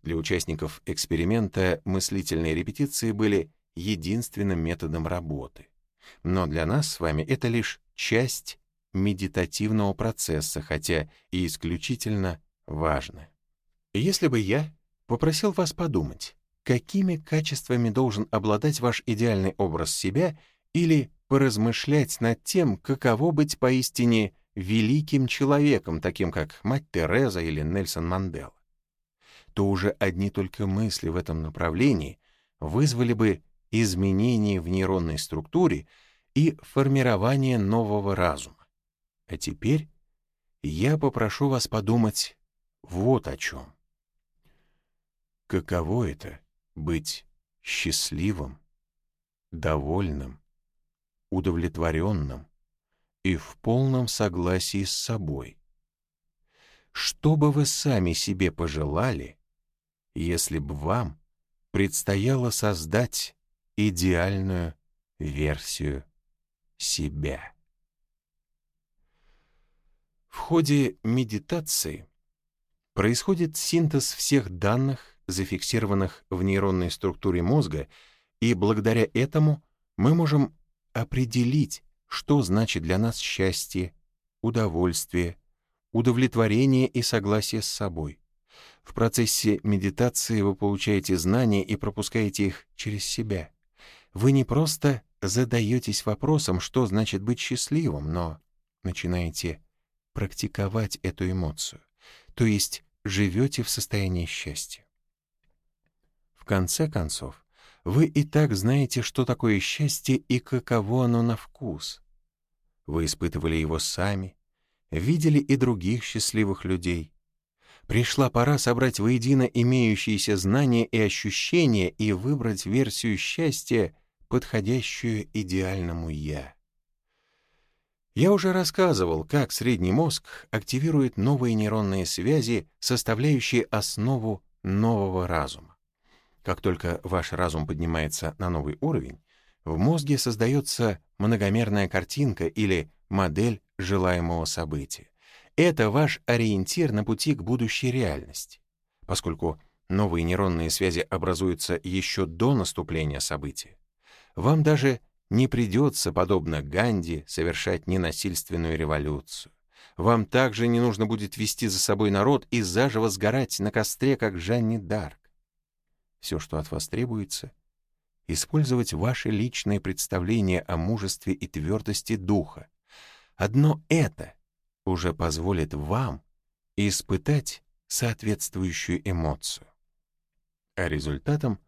Для участников эксперимента мыслительные репетиции были единственным методом работы. Но для нас с вами это лишь часть медитативного процесса, хотя и исключительно важная. Если бы я попросил вас подумать, какими качествами должен обладать ваш идеальный образ себя или поразмышлять над тем, каково быть поистине великим человеком, таким как мать Тереза или Нельсон Мандела, то уже одни только мысли в этом направлении вызвали бы изменения в нейронной структуре и формирование нового разума. А теперь я попрошу вас подумать вот о чем. Каково это — быть счастливым, довольным, удовлетворенным и в полном согласии с собой. Что бы вы сами себе пожелали, если бы вам предстояло создать идеальную версию себя? В ходе медитации происходит синтез всех данных, зафиксированных в нейронной структуре мозга, и благодаря этому мы можем определить, что значит для нас счастье, удовольствие, удовлетворение и согласие с собой. В процессе медитации вы получаете знания и пропускаете их через себя. Вы не просто задаетесь вопросом, что значит быть счастливым, но начинаете практиковать эту эмоцию, то есть живете в состоянии счастья. В конце концов, вы и так знаете, что такое счастье и каково оно на вкус. Вы испытывали его сами, видели и других счастливых людей. Пришла пора собрать воедино имеющиеся знания и ощущения и выбрать версию счастья, подходящую идеальному «я». Я уже рассказывал, как средний мозг активирует новые нейронные связи, составляющие основу нового разума. Как только ваш разум поднимается на новый уровень, в мозге создается многомерная картинка или модель желаемого события. Это ваш ориентир на пути к будущей реальности. Поскольку новые нейронные связи образуются еще до наступления события, вам даже не придется, подобно Ганди, совершать ненасильственную революцию. Вам также не нужно будет вести за собой народ и заживо сгорать на костре, как Жанни Дарк. Все, что от вас требуется, использовать ваши личные представления о мужестве и твердости духа, Одно это уже позволит вам испытать соответствующую эмоцию. А результатом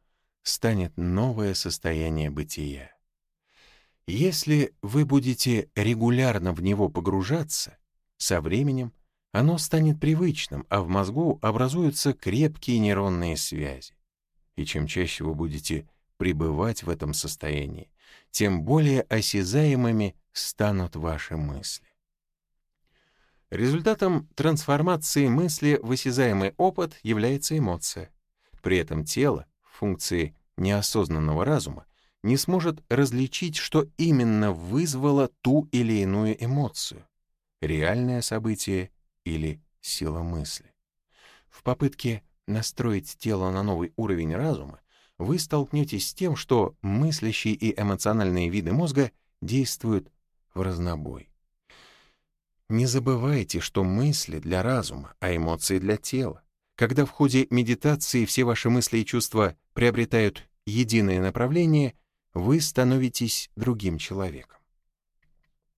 станет новое состояние бытия. Если вы будете регулярно в него погружаться, со временем оно станет привычным, а в мозгу образуются крепкие нейронные связи. И чем чаще вы будете пребывать в этом состоянии, тем более осязаемыми станут ваши мысли. Результатом трансформации мысли в осязаемый опыт является эмоция. При этом тело, в функции неосознанного разума, не сможет различить, что именно вызвало ту или иную эмоцию — реальное событие или сила мысли. В попытке настроить тело на новый уровень разума вы столкнетесь с тем, что мыслящие и эмоциональные виды мозга действуют в разнобой. Не забывайте, что мысли для разума, а эмоции для тела. Когда в ходе медитации все ваши мысли и чувства приобретают единое направление, вы становитесь другим человеком.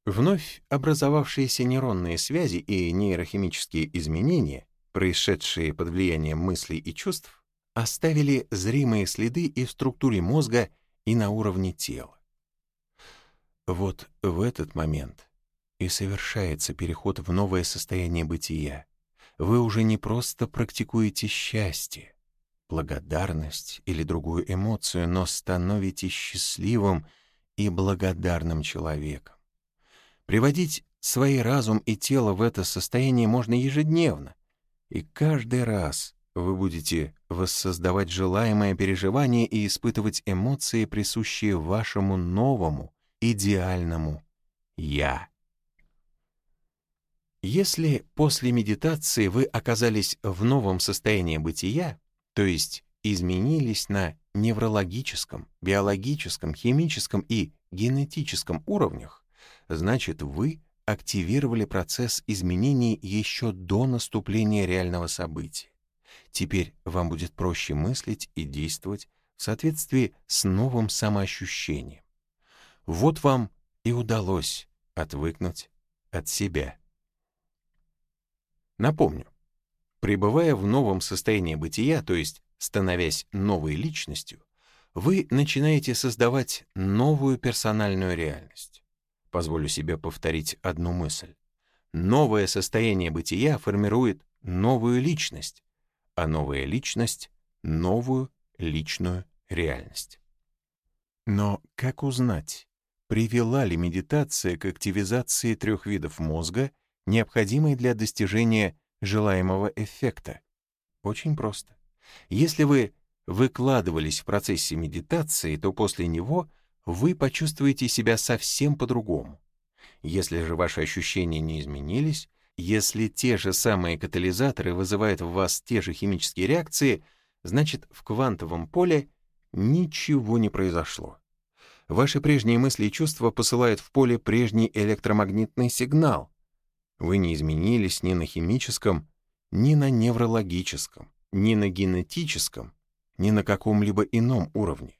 Вновь образовавшиеся нейронные связи и нейрохимические изменения, происшедшие под влиянием мыслей и чувств, оставили зримые следы и в структуре мозга, и на уровне тела. Вот в этот момент и совершается переход в новое состояние бытия. Вы уже не просто практикуете счастье, благодарность или другую эмоцию, но становитесь счастливым и благодарным человеком. Приводить свои разум и тело в это состояние можно ежедневно, и каждый раз вы будете воссоздавать желаемое переживание и испытывать эмоции, присущие вашему новому, идеальному «я». Если после медитации вы оказались в новом состоянии бытия, то есть изменились на неврологическом, биологическом, химическом и генетическом уровнях, значит вы активировали процесс изменений еще до наступления реального события. Теперь вам будет проще мыслить и действовать в соответствии с новым самоощущением. Вот вам и удалось отвыкнуть от себя. Напомню, пребывая в новом состоянии бытия, то есть становясь новой личностью, вы начинаете создавать новую персональную реальность. Позволю себе повторить одну мысль. Новое состояние бытия формирует новую личность, а новая личность — новую личную реальность. Но как узнать, привела ли медитация к активизации трех видов мозга — необходимый для достижения желаемого эффекта? Очень просто. Если вы выкладывались в процессе медитации, то после него вы почувствуете себя совсем по-другому. Если же ваши ощущения не изменились, если те же самые катализаторы вызывают в вас те же химические реакции, значит, в квантовом поле ничего не произошло. Ваши прежние мысли и чувства посылают в поле прежний электромагнитный сигнал, вы не изменились ни на химическом, ни на неврологическом, ни на генетическом, ни на каком-либо ином уровне.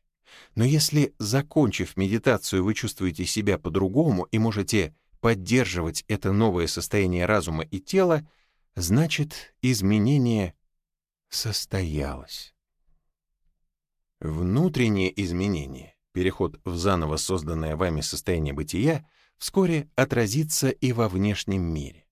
Но если, закончив медитацию, вы чувствуете себя по-другому и можете поддерживать это новое состояние разума и тела, значит, изменение состоялось. Внутреннее изменение, переход в заново созданное вами состояние бытия, вскоре отразится и во внешнем мире.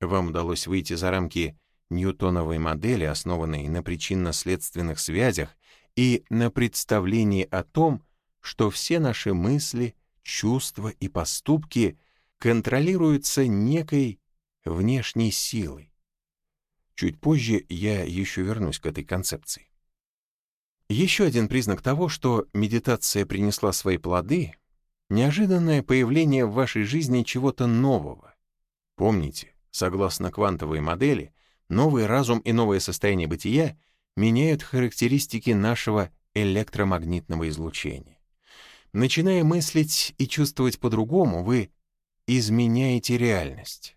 Вам удалось выйти за рамки ньютоновой модели, основанной на причинно-следственных связях и на представлении о том, что все наши мысли, чувства и поступки контролируются некой внешней силой. Чуть позже я еще вернусь к этой концепции. Еще один признак того, что медитация принесла свои плоды, Неожиданное появление в вашей жизни чего-то нового. Помните, согласно квантовой модели, новый разум и новое состояние бытия меняют характеристики нашего электромагнитного излучения. Начиная мыслить и чувствовать по-другому, вы изменяете реальность.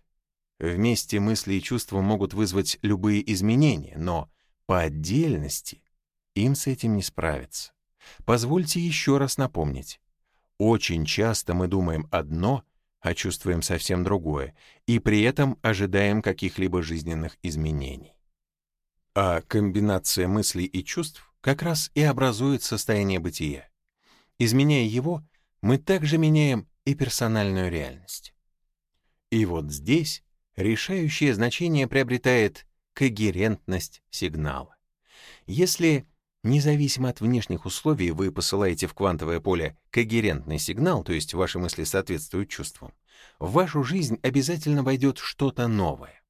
Вместе мысли и чувства могут вызвать любые изменения, но по отдельности им с этим не справиться. Позвольте еще раз напомнить. Очень часто мы думаем одно, а чувствуем совсем другое, и при этом ожидаем каких-либо жизненных изменений. А комбинация мыслей и чувств как раз и образует состояние бытия. Изменяя его, мы также меняем и персональную реальность. И вот здесь решающее значение приобретает когерентность сигнала. Если независимо от внешних условий вы посылаете в квантовое поле когерентный сигнал, то есть ваши мысли соответствуют чувствам, в вашу жизнь обязательно войдет что-то новое.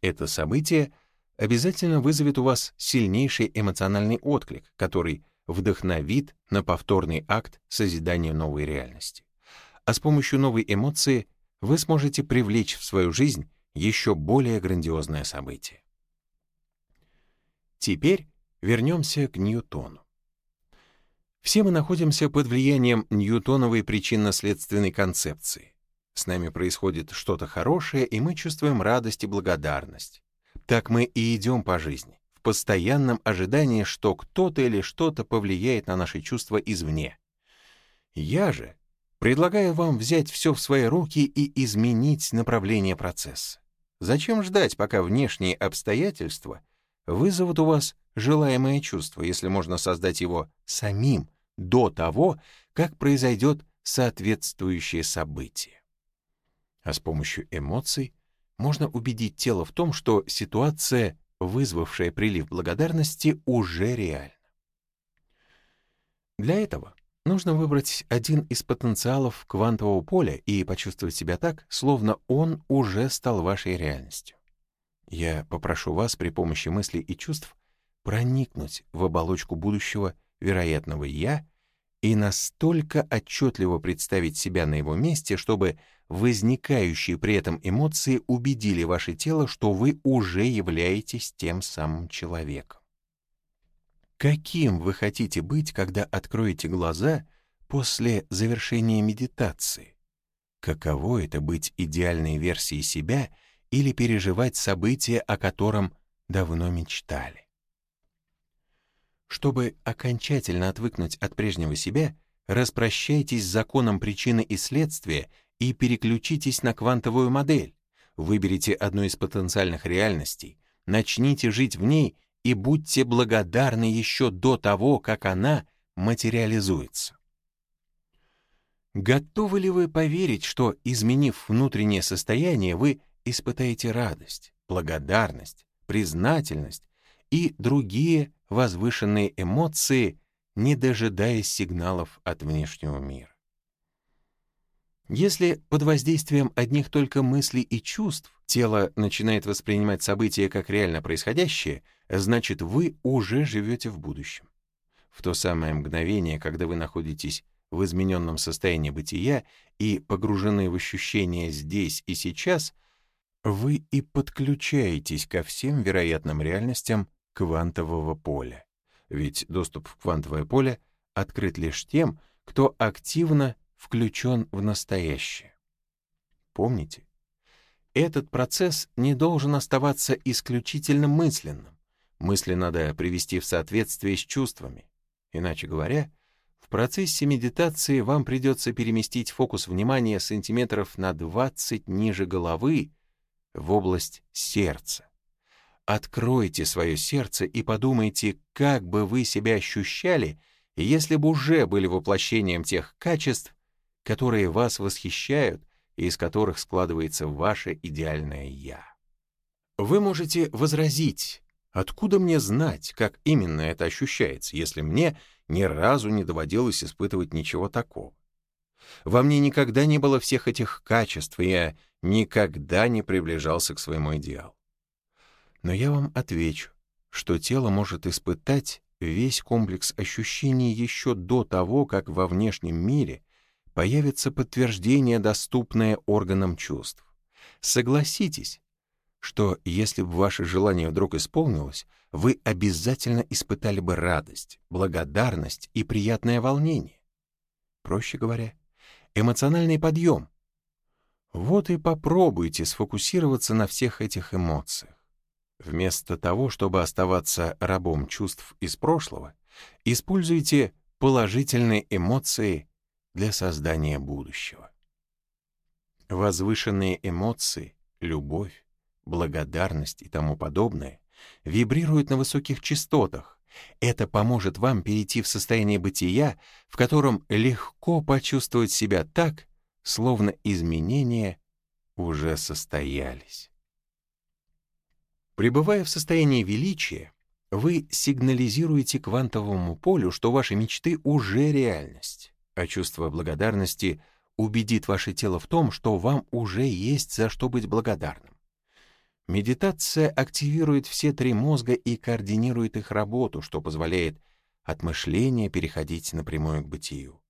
Это событие обязательно вызовет у вас сильнейший эмоциональный отклик, который вдохновит на повторный акт созидания новой реальности. А с помощью новой эмоции вы сможете привлечь в свою жизнь еще более грандиозное событие. Теперь вернемся к Ньютону. Все мы находимся под влиянием Ньютоновой причинно-следственной концепции. С нами происходит что-то хорошее, и мы чувствуем радость и благодарность. Так мы и идем по жизни, в постоянном ожидании, что кто-то или что-то повлияет на наши чувства извне. Я же предлагаю вам взять все в свои руки и изменить направление процесса. Зачем ждать, пока внешние обстоятельства вызовут у вас желаемое чувство, если можно создать его самим до того, как произойдет соответствующее событие? А с помощью эмоций можно убедить тело в том, что ситуация, вызвавшая прилив благодарности, уже реальна. Для этого нужно выбрать один из потенциалов квантового поля и почувствовать себя так, словно он уже стал вашей реальностью. Я попрошу вас при помощи мыслей и чувств проникнуть в оболочку будущего вероятного «я» и настолько отчетливо представить себя на его месте, чтобы возникающие при этом эмоции убедили ваше тело, что вы уже являетесь тем самым человеком. Каким вы хотите быть, когда откроете глаза после завершения медитации? Каково это быть идеальной версией себя или переживать событие, о котором давно мечтали? Чтобы окончательно отвыкнуть от прежнего себя, распрощайтесь с законом причины и следствия и переключитесь на квантовую модель. Выберите одну из потенциальных реальностей, начните жить в ней и будьте благодарны еще до того, как она материализуется. Готовы ли вы поверить, что, изменив внутреннее состояние, вы испытаете радость, благодарность, признательность и другие возвышенные эмоции, не дожидаясь сигналов от внешнего мира? Если под воздействием одних только мыслей и чувств тело начинает воспринимать события как реально происходящее, значит, вы уже живете в будущем. В то самое мгновение, когда вы находитесь в измененном состоянии бытия и погружены в ощущения здесь и сейчас, вы и подключаетесь ко всем вероятным реальностям квантового поля. Ведь доступ в квантовое поле открыт лишь тем, кто активно включен в настоящее. Помните, этот процесс не должен оставаться исключительно мысленным. Мысли надо привести в соответствие с чувствами. Иначе говоря, в процессе медитации вам придется переместить фокус внимания сантиметров на 20 ниже головы в область сердца. Откройте свое сердце и подумайте, как бы вы себя ощущали, если бы уже были воплощением тех качеств, которые вас восхищают и из которых складывается ваше идеальное «я». Вы можете возразить, откуда мне знать, как именно это ощущается, если мне ни разу не доводилось испытывать ничего такого. Во мне никогда не было всех этих качеств, и я никогда не приближался к своему идеалу. Но я вам отвечу, что тело может испытать весь комплекс ощущений еще до того, как во внешнем мире появится подтверждение, доступное органам чувств. Согласитесь, что если бы ваше желание вдруг исполнилось, вы обязательно испытали бы радость, благодарность и приятное волнение. Проще говоря, эмоциональный подъем. Вот и попробуйте сфокусироваться на всех этих эмоциях. Вместо того, чтобы оставаться рабом чувств из прошлого, используйте положительные эмоции для создания будущего. Возвышенные эмоции, любовь, благодарность и тому подобное вибрируют на высоких частотах. Это поможет вам перейти в состояние бытия, в котором легко почувствовать себя так, словно изменения уже состоялись. Пребывая в состоянии величия, вы сигнализируете квантовому полю, что ваши мечты уже реальность, а чувство благодарности убедит ваше тело в том, что вам уже есть за что быть благодарным. Медитация активирует все три мозга и координирует их работу, что позволяет от мышления переходить напрямую к бытию.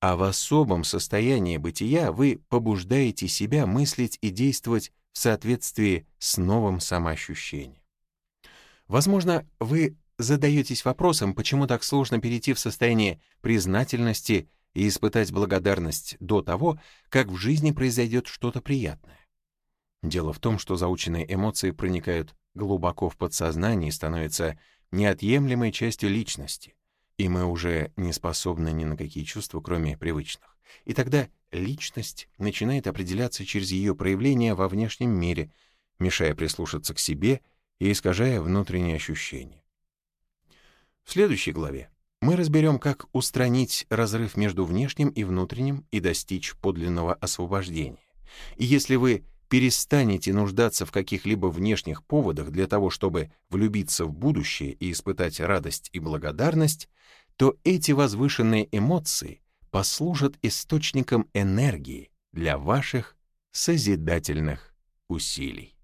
А в особом состоянии бытия вы побуждаете себя мыслить и действовать в соответствии с новым самоощущением. Возможно, вы задаетесь вопросом, почему так сложно перейти в состояние признательности и испытать благодарность до того, как в жизни произойдет что-то приятное. Дело в том, что заученные эмоции проникают глубоко в подсознание и становятся неотъемлемой частью личности, и мы уже не способны ни на какие чувства, кроме привычных. И тогда личность начинает определяться через ее проявление во внешнем мире, мешая прислушаться к себе и искажая внутренние ощущения. В следующей главе мы разберем, как устранить разрыв между внешним и внутренним и достичь подлинного освобождения. И если вы перестанете нуждаться в каких-либо внешних поводах для того, чтобы влюбиться в будущее и испытать радость и благодарность, то эти возвышенные эмоции послужат источником энергии для ваших созидательных усилий.